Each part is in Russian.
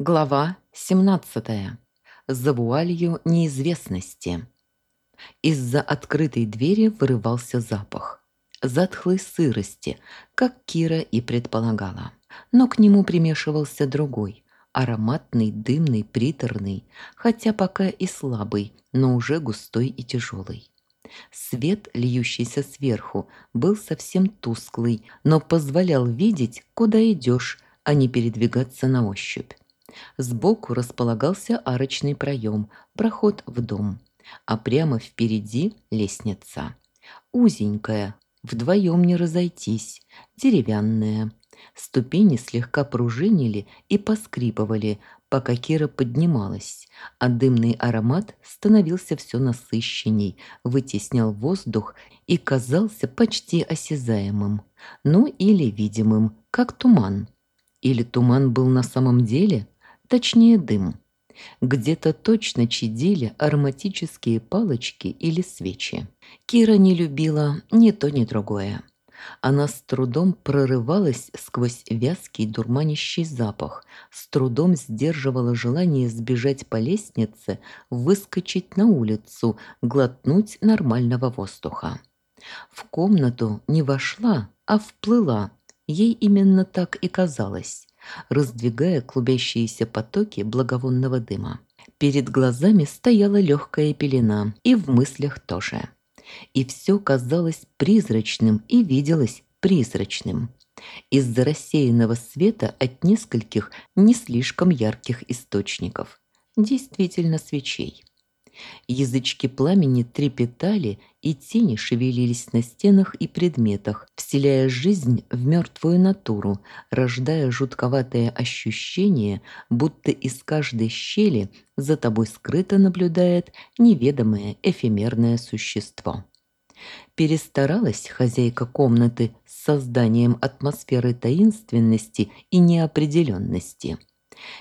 Глава 17. За вуалью неизвестности. Из-за открытой двери вырывался запах. Затхлой сырости, как Кира и предполагала. Но к нему примешивался другой, ароматный, дымный, приторный, хотя пока и слабый, но уже густой и тяжелый. Свет, льющийся сверху, был совсем тусклый, но позволял видеть, куда идешь, а не передвигаться на ощупь. Сбоку располагался арочный проем, проход в дом, а прямо впереди лестница. Узенькая, вдвоем не разойтись, деревянная. Ступени слегка пружинили и поскрипывали, пока Кира поднималась, а дымный аромат становился все насыщенней, вытеснял воздух и казался почти осязаемым, ну или видимым, как туман. Или туман был на самом деле – точнее дым. Где-то точно чадили ароматические палочки или свечи. Кира не любила ни то, ни другое. Она с трудом прорывалась сквозь вязкий дурманящий запах, с трудом сдерживала желание сбежать по лестнице, выскочить на улицу, глотнуть нормального воздуха. В комнату не вошла, а вплыла. Ей именно так и казалось раздвигая клубящиеся потоки благовонного дыма. Перед глазами стояла легкая пелена, и в мыслях тоже. И все казалось призрачным и виделось призрачным. Из-за рассеянного света от нескольких не слишком ярких источников. Действительно свечей. Язычки пламени трепетали, и тени шевелились на стенах и предметах, вселяя жизнь в мертвую натуру, рождая жутковатое ощущение, будто из каждой щели за тобой скрыто наблюдает неведомое эфемерное существо. Перестаралась хозяйка комнаты с созданием атмосферы таинственности и неопределенности.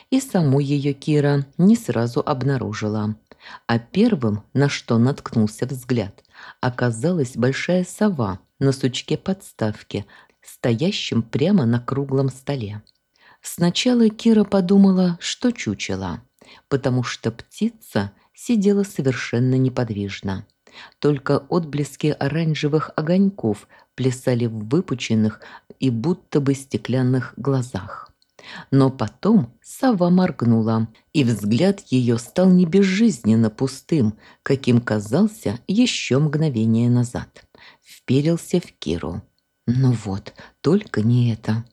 И саму ее Кира не сразу обнаружила – а первым, на что наткнулся взгляд, оказалась большая сова на сучке подставки, стоящем прямо на круглом столе. Сначала Кира подумала, что чучела, потому что птица сидела совершенно неподвижно. Только отблески оранжевых огоньков плясали в выпученных и будто бы стеклянных глазах. Но потом сова моргнула, и взгляд ее стал не безжизненно пустым, каким казался еще мгновение назад. Вперился в Киру. Ну вот, только не это.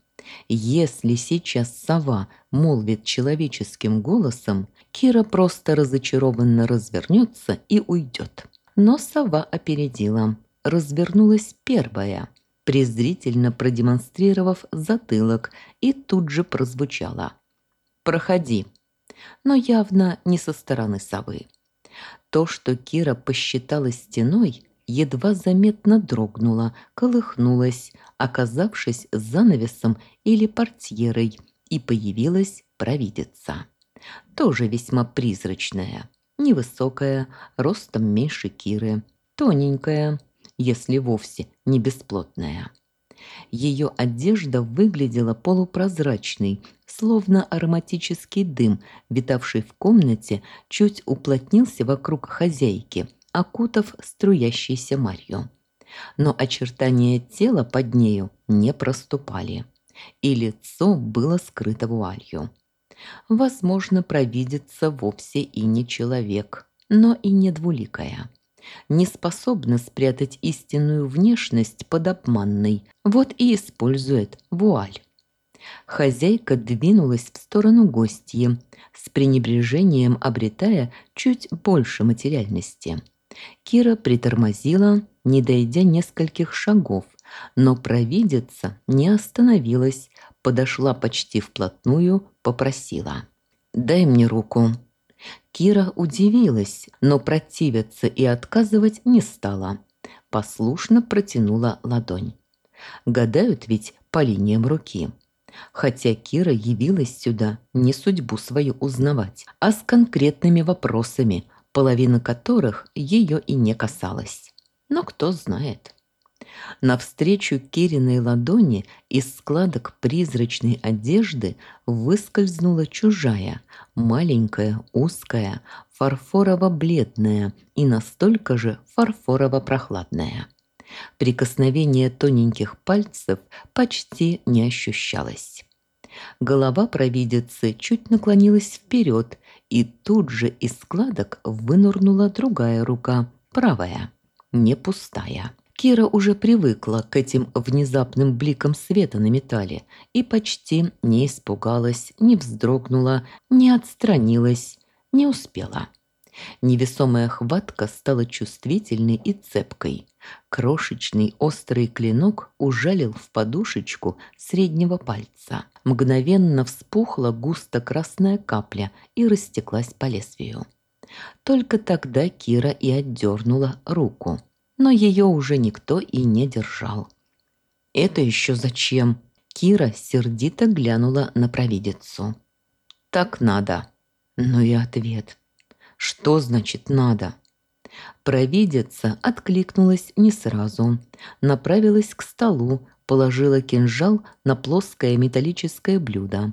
Если сейчас сова молвит человеческим голосом, Кира просто разочарованно развернется и уйдет. Но сова опередила. Развернулась первая – презрительно продемонстрировав затылок, и тут же прозвучало «Проходи», но явно не со стороны совы. То, что Кира посчитала стеной, едва заметно дрогнуло, колыхнулось, оказавшись занавесом или портьерой, и появилась провидица. Тоже весьма призрачная, невысокая, ростом меньше Киры, тоненькая, если вовсе не бесплотная. Ее одежда выглядела полупрозрачной, словно ароматический дым, витавший в комнате, чуть уплотнился вокруг хозяйки, окутав струящейся марью. Но очертания тела под нею не проступали, и лицо было скрыто вуалью. Возможно, провидится вовсе и не человек, но и не двуликая не способна спрятать истинную внешность под обманной, вот и использует вуаль. Хозяйка двинулась в сторону гостьи, с пренебрежением обретая чуть больше материальности. Кира притормозила, не дойдя нескольких шагов, но провидица не остановилась, подошла почти вплотную, попросила. «Дай мне руку». Кира удивилась, но противиться и отказывать не стала. Послушно протянула ладонь. Гадают ведь по линиям руки. Хотя Кира явилась сюда не судьбу свою узнавать, а с конкретными вопросами, половина которых ее и не касалась. Но кто знает. Навстречу Кириной ладони из складок призрачной одежды выскользнула чужая, маленькая, узкая, фарфорово-бледная и настолько же фарфорово-прохладная. Прикосновение тоненьких пальцев почти не ощущалось. Голова провидицы чуть наклонилась вперед, и тут же из складок вынурнула другая рука, правая, не пустая. Кира уже привыкла к этим внезапным бликам света на металле и почти не испугалась, не вздрогнула, не отстранилась, не успела. Невесомая хватка стала чувствительной и цепкой. Крошечный острый клинок ужалил в подушечку среднего пальца. Мгновенно вспухла густо красная капля и растеклась по лезвию. Только тогда Кира и отдернула руку но ее уже никто и не держал. «Это еще зачем?» Кира сердито глянула на провидицу. «Так надо». Ну и ответ. «Что значит надо?» Провидица откликнулась не сразу. Направилась к столу, положила кинжал на плоское металлическое блюдо.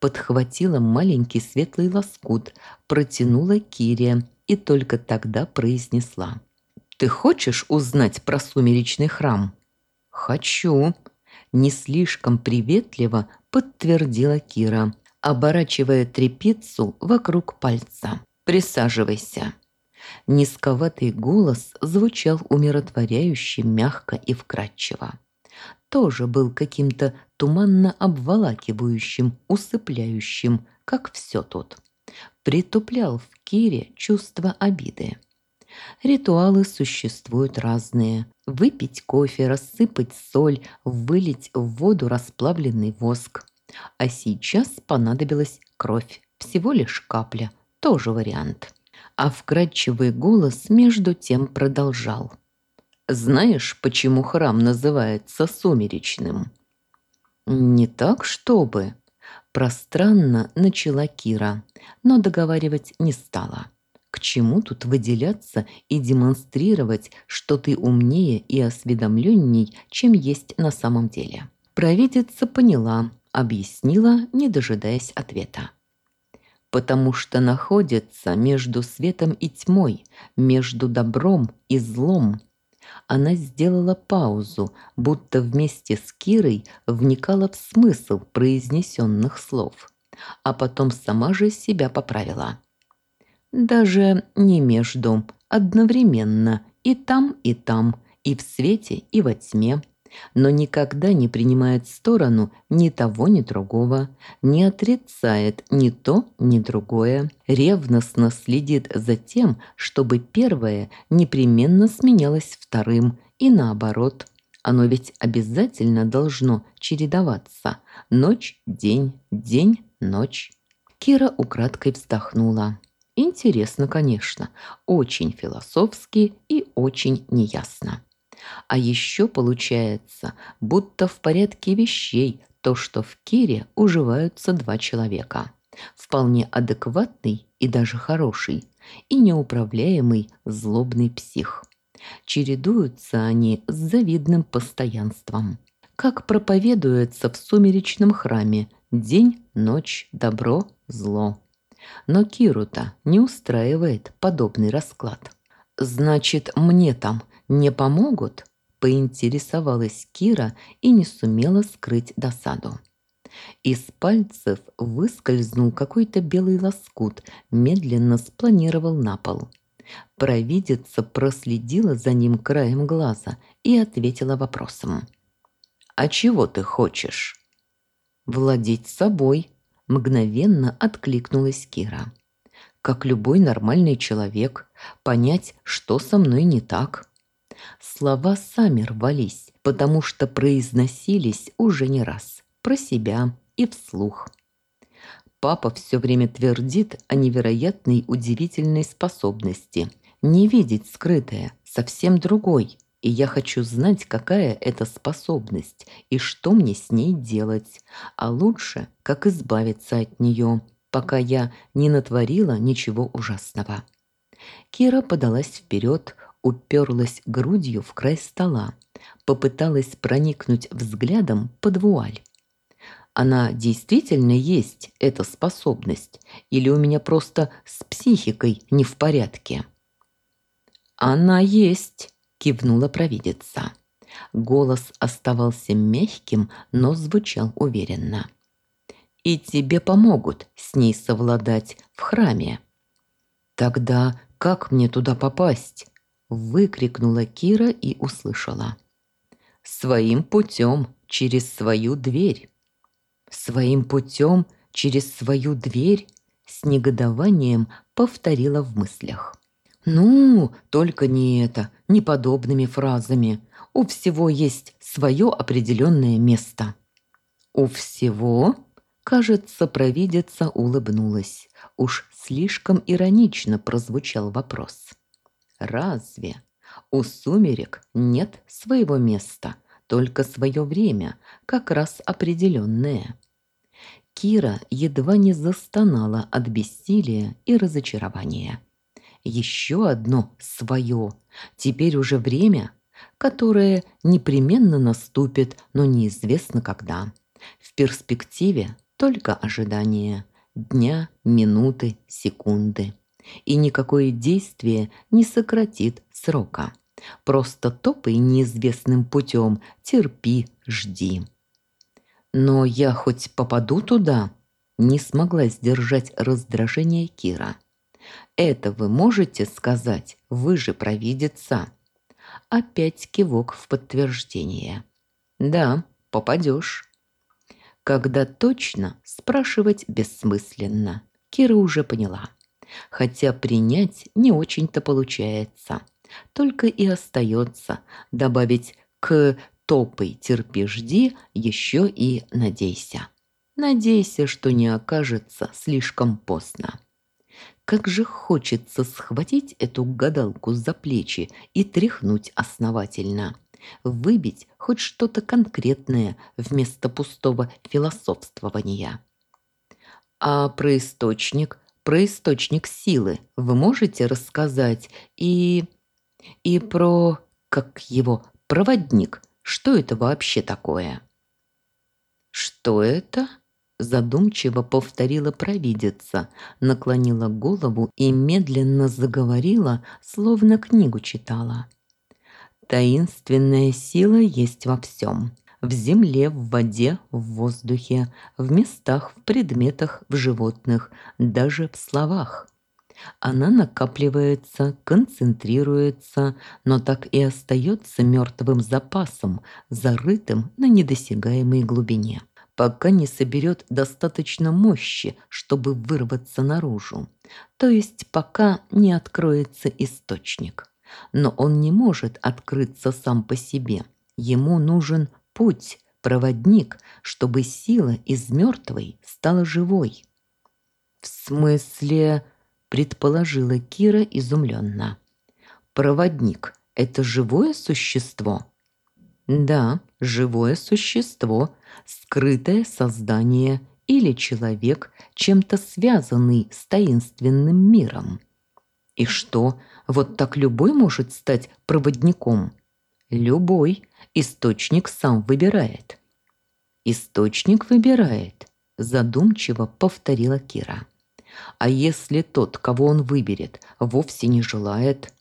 Подхватила маленький светлый лоскут, протянула Кире и только тогда произнесла. Ты хочешь узнать про сумеречный храм? Хочу. Не слишком приветливо подтвердила Кира, оборачивая трепицу вокруг пальца. Присаживайся. Низковатый голос звучал умиротворяюще, мягко и вкрадчиво. Тоже был каким-то туманно обволакивающим, усыпляющим, как все тут. Притуплял в Кире чувство обиды. Ритуалы существуют разные. Выпить кофе, рассыпать соль, вылить в воду расплавленный воск. А сейчас понадобилась кровь, всего лишь капля, тоже вариант. А вкрадчивый голос между тем продолжал. «Знаешь, почему храм называется сумеречным?» «Не так, чтобы...» Пространно начала Кира, но договаривать не стала. К чему тут выделяться и демонстрировать, что ты умнее и осведомленней, чем есть на самом деле? Провидица поняла, объяснила, не дожидаясь ответа. Потому что находится между светом и тьмой, между добром и злом. Она сделала паузу, будто вместе с Кирой вникала в смысл произнесенных слов, а потом сама же себя поправила. Даже не между, одновременно, и там, и там, и в свете, и во тьме. Но никогда не принимает сторону ни того, ни другого, не отрицает ни то, ни другое, ревностно следит за тем, чтобы первое непременно сменялось вторым, и наоборот. Оно ведь обязательно должно чередоваться. Ночь, день, день, ночь. Кира украдкой вздохнула. Интересно, конечно, очень философски и очень неясно. А еще получается, будто в порядке вещей то, что в Кире уживаются два человека. Вполне адекватный и даже хороший, и неуправляемый злобный псих. Чередуются они с завидным постоянством. Как проповедуется в сумеречном храме день, ночь, добро, зло. Но Киру-то не устраивает подобный расклад. «Значит, мне там не помогут?» – поинтересовалась Кира и не сумела скрыть досаду. Из пальцев выскользнул какой-то белый лоскут, медленно спланировал на пол. Провидица проследила за ним краем глаза и ответила вопросом. «А чего ты хочешь?» «Владеть собой», Мгновенно откликнулась Кира. Как любой нормальный человек, понять, что со мной не так. Слова сами рвались, потому что произносились уже не раз. Про себя и вслух. Папа все время твердит о невероятной удивительной способности. Не видеть скрытое, совсем другой – и я хочу знать, какая это способность и что мне с ней делать, а лучше, как избавиться от нее, пока я не натворила ничего ужасного. Кира подалась вперед, уперлась грудью в край стола, попыталась проникнуть взглядом под вуаль. Она действительно есть, эта способность, или у меня просто с психикой не в порядке? Она есть, кивнула провидица. Голос оставался мягким, но звучал уверенно. И тебе помогут с ней совладать в храме. Тогда как мне туда попасть? Выкрикнула Кира и услышала. Своим путем, через свою дверь. Своим путем, через свою дверь? С негодованием повторила в мыслях. Ну, только не это, не подобными фразами. У всего есть свое определенное место. У всего? Кажется, провидица улыбнулась. Уж слишком иронично прозвучал вопрос. Разве? У сумерек нет своего места, только свое время, как раз определенное. Кира едва не застонала от бессилия и разочарования еще одно свое. Теперь уже время, которое непременно наступит, но неизвестно когда. В перспективе только ожидание дня, минуты, секунды. И никакое действие не сократит срока. Просто топай неизвестным путем, терпи, жди. Но я хоть попаду туда, не смогла сдержать раздражение Кира. Это вы можете сказать, вы же провидица. Опять кивок в подтверждение. Да, попадешь. Когда точно, спрашивать бессмысленно. Кира уже поняла. Хотя принять не очень-то получается. Только и остается добавить к «топай, терпи, жди» еще и «надейся». Надейся, что не окажется слишком поздно. Как же хочется схватить эту гадалку за плечи и тряхнуть основательно. Выбить хоть что-то конкретное вместо пустого философствования. А про источник, про источник силы вы можете рассказать и... и про... как его... проводник. Что это вообще такое? Что это? Задумчиво повторила провидица, наклонила голову и медленно заговорила, словно книгу читала. Таинственная сила есть во всем. В земле, в воде, в воздухе, в местах, в предметах, в животных, даже в словах. Она накапливается, концентрируется, но так и остается мертвым запасом, зарытым на недосягаемой глубине пока не соберет достаточно мощи, чтобы вырваться наружу, то есть пока не откроется источник. Но он не может открыться сам по себе. Ему нужен путь, проводник, чтобы сила из мертвой стала живой. «В смысле?» – предположила Кира изумленно. «Проводник – это живое существо?» «Да, живое существо, скрытое создание или человек, чем-то связанный с таинственным миром. И что, вот так любой может стать проводником? Любой. Источник сам выбирает. Источник выбирает, задумчиво повторила Кира. А если тот, кого он выберет, вовсе не желает?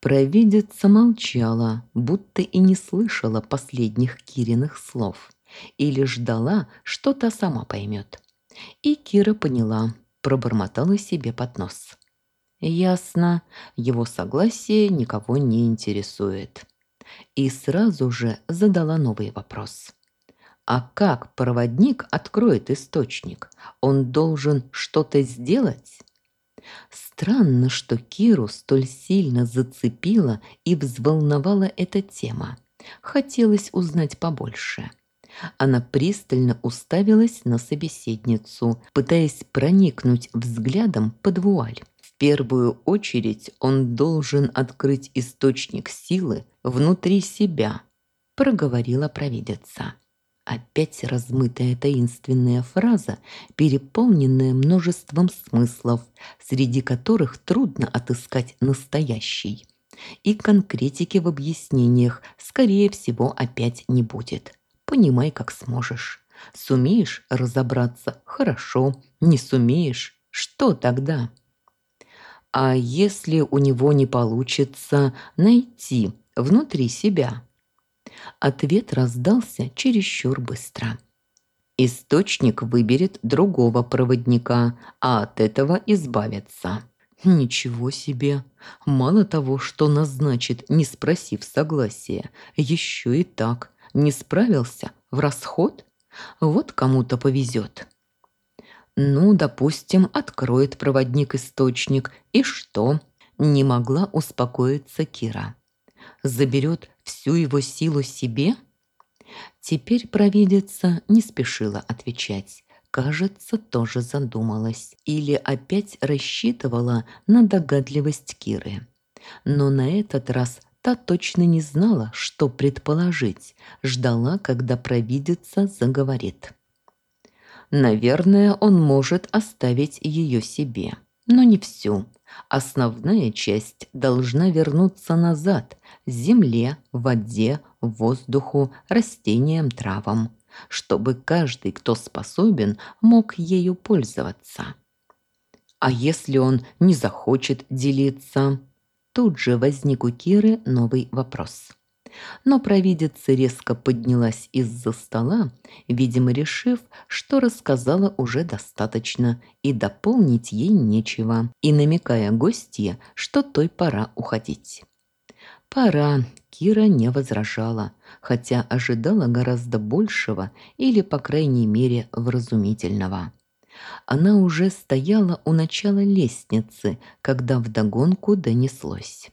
Провидица молчала, будто и не слышала последних Кириных слов или ждала, что та сама поймет. И Кира поняла, пробормотала себе под нос. Ясно, его согласие никого не интересует. И сразу же задала новый вопрос. А как проводник откроет источник? Он должен что-то сделать? Странно, что Киру столь сильно зацепила и взволновала эта тема. Хотелось узнать побольше. Она пристально уставилась на собеседницу, пытаясь проникнуть взглядом под вуаль. В первую очередь он должен открыть источник силы внутри себя, проговорила провидица. Опять размытая таинственная фраза, переполненная множеством смыслов, среди которых трудно отыскать настоящий. И конкретики в объяснениях, скорее всего, опять не будет. Понимай, как сможешь. Сумеешь разобраться – хорошо. Не сумеешь – что тогда? А если у него не получится найти внутри себя? Ответ раздался чересчур быстро. Источник выберет другого проводника, а от этого избавится. Ничего себе! Мало того, что назначит, не спросив согласия, еще и так. Не справился? В расход? Вот кому-то повезет. Ну, допустим, откроет проводник источник. И что? Не могла успокоиться Кира. Заберет всю его силу себе? Теперь провидица не спешила отвечать. Кажется, тоже задумалась. Или опять рассчитывала на догадливость Киры. Но на этот раз та точно не знала, что предположить. Ждала, когда провидица заговорит. Наверное, он может оставить ее себе, но не всю. Основная часть должна вернуться назад, земле, воде, воздуху, растениям, травам, чтобы каждый, кто способен, мог ею пользоваться. А если он не захочет делиться? Тут же возник у Киры новый вопрос. Но провидица резко поднялась из-за стола, видимо, решив, что рассказала уже достаточно и дополнить ей нечего, и намекая гостье, что той пора уходить. Пора, Кира не возражала, хотя ожидала гораздо большего или, по крайней мере, вразумительного. Она уже стояла у начала лестницы, когда вдогонку донеслось.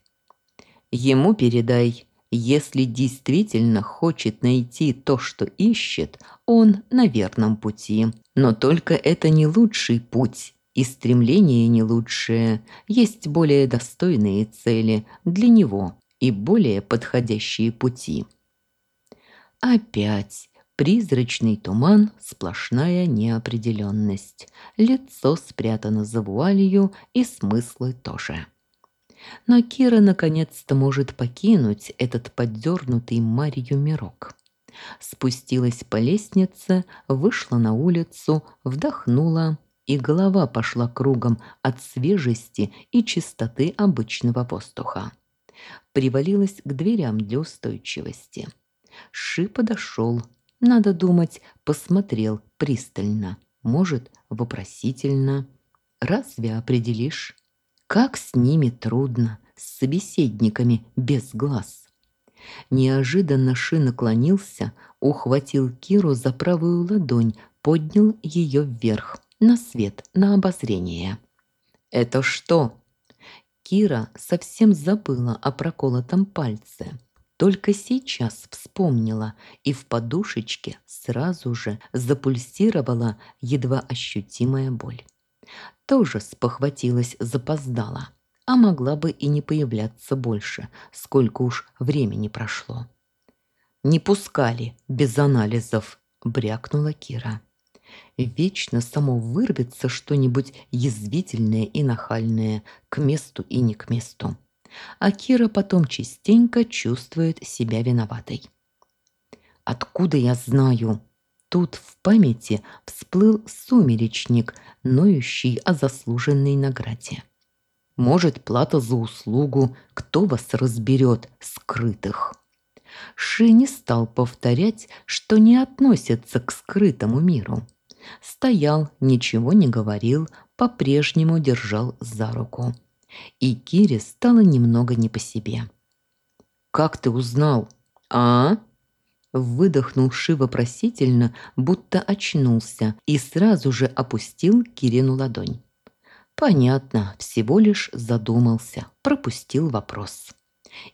«Ему передай, если действительно хочет найти то, что ищет, он на верном пути. Но только это не лучший путь, и стремление не лучшее. Есть более достойные цели для него и более подходящие пути. Опять призрачный туман, сплошная неопределенность. Лицо спрятано за вуалью и смыслы тоже. Но Кира наконец-то может покинуть этот поддернутый Марью мирок. Спустилась по лестнице, вышла на улицу, вдохнула, и голова пошла кругом от свежести и чистоты обычного воздуха. Привалилась к дверям для устойчивости. Ши подошел, надо думать, посмотрел пристально, может, вопросительно. «Разве определишь?» Как с ними трудно, с собеседниками без глаз. Неожиданно Ши наклонился, ухватил Киру за правую ладонь, поднял ее вверх, на свет, на обозрение. «Это что?» Кира совсем забыла о проколотом пальце. Только сейчас вспомнила, и в подушечке сразу же запульсировала едва ощутимая боль тоже спохватилась запоздала, а могла бы и не появляться больше, сколько уж времени прошло. «Не пускали, без анализов», – брякнула Кира. Вечно само вырвется что-нибудь язвительное и нахальное, к месту и не к месту. А Кира потом частенько чувствует себя виноватой. «Откуда я знаю?» Тут в памяти всплыл сумеречник, ноющий о заслуженной награде. Может, плата за услугу, кто вас разберет, скрытых. Ши не стал повторять, что не относится к скрытому миру. Стоял, ничего не говорил, по-прежнему держал за руку. И Кире стало немного не по себе. «Как ты узнал? А?» Выдохнул Ши вопросительно, будто очнулся, и сразу же опустил Кирину ладонь. Понятно, всего лишь задумался, пропустил вопрос.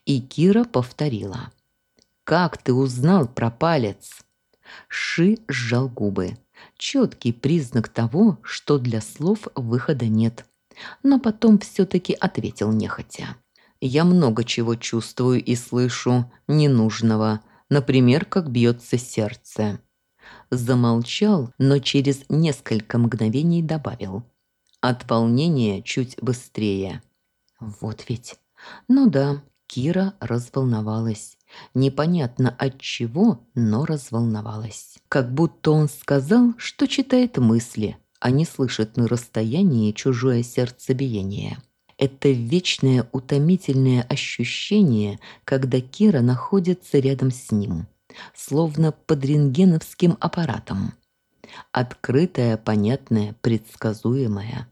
И Кира повторила. «Как ты узнал про палец?» Ши сжал губы. Четкий признак того, что для слов выхода нет. Но потом все-таки ответил нехотя. «Я много чего чувствую и слышу, ненужного, например, как бьется сердце. Замолчал, но через несколько мгновений добавил. От волнения чуть быстрее. Вот ведь. Ну да, Кира разволновалась. Непонятно от чего, но разволновалась. Как будто он сказал, что читает мысли, а не слышит на расстоянии чужое сердцебиение. Это вечное утомительное ощущение, когда Кира находится рядом с ним, словно под рентгеновским аппаратом. Открытая, понятная, предсказуемая,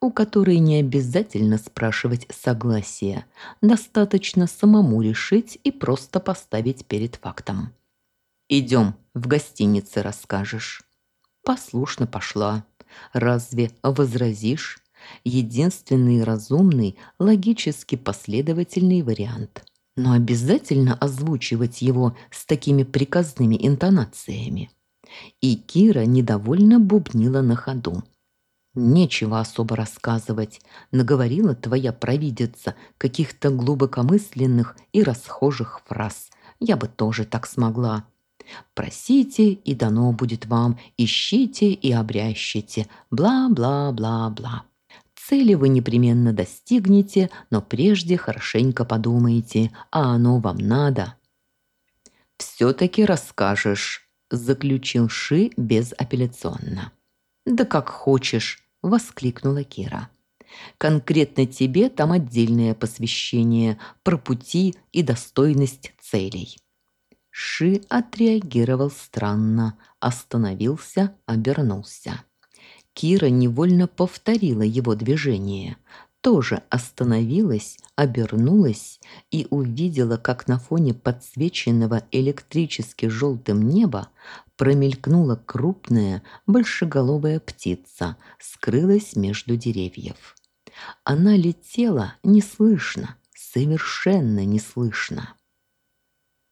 у которой не обязательно спрашивать согласия, достаточно самому решить и просто поставить перед фактом. «Идем, в гостинице расскажешь». Послушно пошла. Разве возразишь? Единственный разумный, логически последовательный вариант. Но обязательно озвучивать его с такими приказными интонациями. И Кира недовольно бубнила на ходу. Нечего особо рассказывать. Наговорила твоя провидица каких-то глубокомысленных и расхожих фраз. Я бы тоже так смогла. Просите, и дано будет вам, ищите и обрящите, бла-бла-бла-бла. Цели вы непременно достигнете, но прежде хорошенько подумайте, а оно вам надо. «Все-таки расскажешь», – заключил Ши безапелляционно. «Да как хочешь», – воскликнула Кира. «Конкретно тебе там отдельное посвящение про пути и достойность целей». Ши отреагировал странно, остановился, обернулся. Кира невольно повторила его движение, тоже остановилась, обернулась и увидела, как на фоне подсвеченного электрически желтым неба промелькнула крупная большеголовая птица, скрылась между деревьев. Она летела неслышно, совершенно неслышно.